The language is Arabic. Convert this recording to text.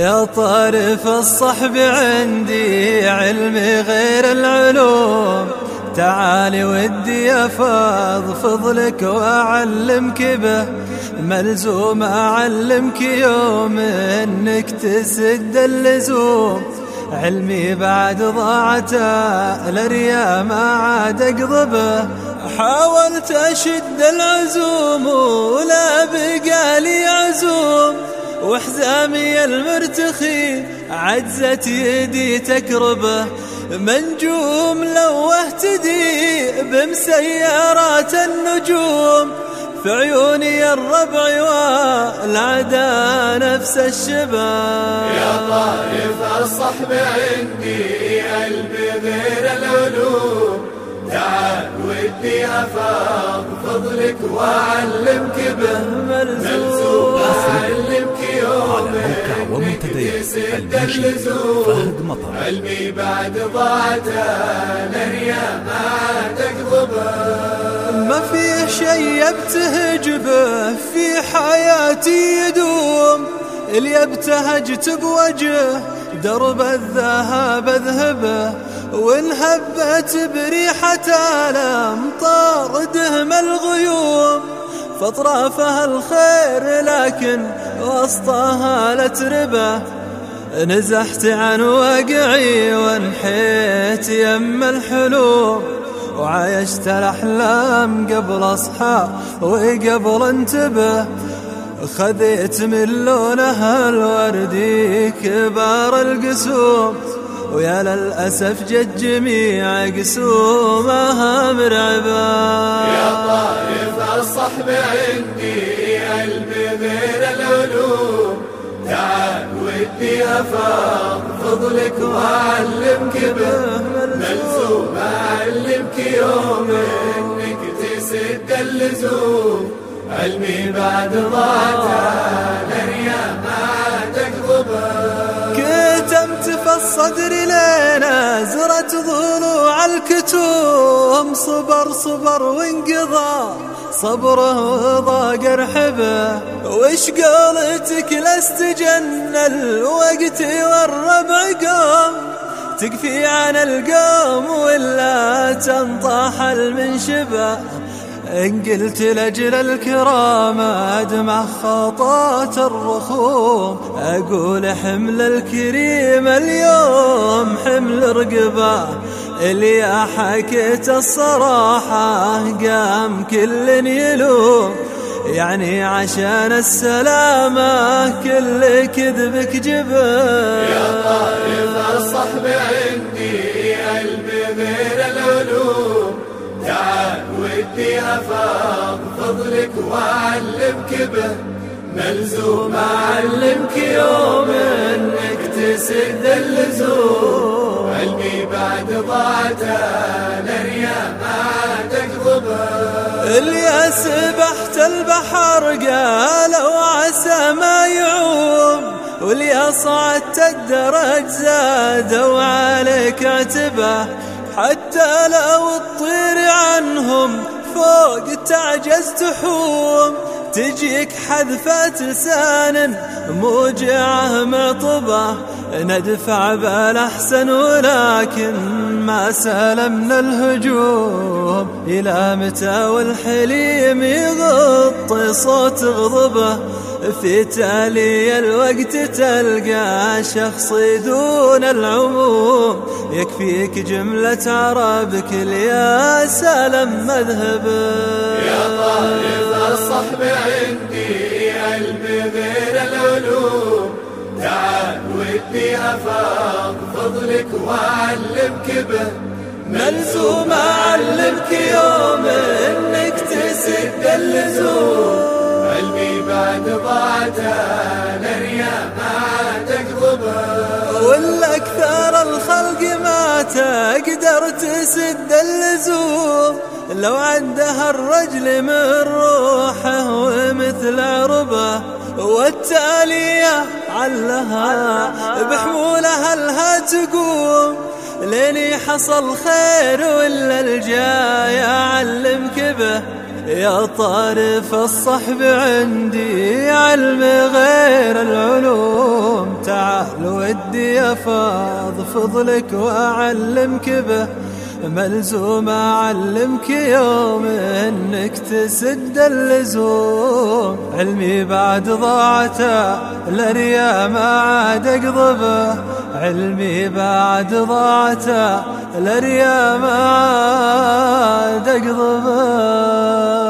يا طارف الصحب عندي علمي غير العلوم. تعالي ودي أفاض فضلك وأعلمك به. ملزوم أعلمك يوم إنك تسد اللزوم. علمي بعد ضاعته لريا ما عاد اقضبه حاولت أشد العزوم ولا بقالي عزوم. وحزامي المرتخي عجزت يدي تكربه. منجوم لو اهتدي بمسيرات النجوم. في عيوني الربع والعدا نفس الشبا يا طائف الصحب عندي قلبي غير العلوم. تعال ودي افاض فضلك واعلمك به. ملزوم اعلمك يوم موقع ومنتديات المنشد فهد مطر علمي بعد ضاعته لريا ما تقضبه ما في شيء ابتهج به في حياتي يدوم اللي ابتهجت بوجه درب الذهب اذهبه وان هبت بريحة الامطار دهم الغيوم فاطرافها الخير لكن وسطها لتربة. نزحت عن وقعي وانحيت يم الحلوم وعايشت الأحلام قبل أصحى وقبل انتبه. خذيت من لونها الوردي كبار القسوم. ويا للأسف جت جميع قسومها طائف الصحب عندي قلبي غير العلوم. تعال ودي افاض فضلك واعلمك به ملزوم أعلمك يوم إنك تسد اللزوم. علمي بعد لريا ما تقضبه كتمت في الصدر لين زرت ضلوع الكتوم. صبر صبر وانقضى صبره وضاق رحبه وش قولتك لاستجن الوقت والربع قام؟ تكفي عن القوم ولا تنطاح المنشبه. إن قلت لأجل الكرام أدمع خطات الرخوم. أقول حمل الكريم اليوم حمل رقبة. اللي حكيت الصراحة قام كل يلوم يعني عشان السلامة كل كذبك جبه يا طائف الصحب عندي قلبي غير العلوم. تعال ودي أفاض فضلك وأعلمك به. ملزوم أعلمك يوم إنك تسد اللزوم. لريا ما تقضبه اللي سبحت البحر قالوا عسى ما يعوم واللي صعدت الدرج زادوا عليك عتبة. حتى لو تطير عنهم فوق تعجز تحوم تجيك حذفة لسان موجعة معطبة ندفع بالأحسن ولكن ما سلمنا الهجوم. إلى متى والحليم يغطي صوت غضبه؟ في تالي الوقت تلقى شخص دون العموم. يكفيك جملة عربك يا سلم مذهبه يا طالب الصحب عندي قلبي غير العلوم. تعال ودي افاض فضلك واعلمك به. ملزوم أعلمك يوم إنك تسد اللزوم. لريا ما تقضبه ولا أكثر الخلق ما تقدر تسد اللزوم. لو عندها الرجل من روحه ومثل عربه والتالية علها بحمولها لها تقوم. لين حصل خير ولا الجاي أعلمك به. يا طارف الصحب عندي علم غير العلوم. تعال ودي أفاض فضلك وأعلمك به. ملزوم أعلمك يوم إنك تسد اللزوم. علمي بعد ضاعته الأريا ما عاد أقضبه علمي بعد ضاعته الأريا ما عاد أقضبه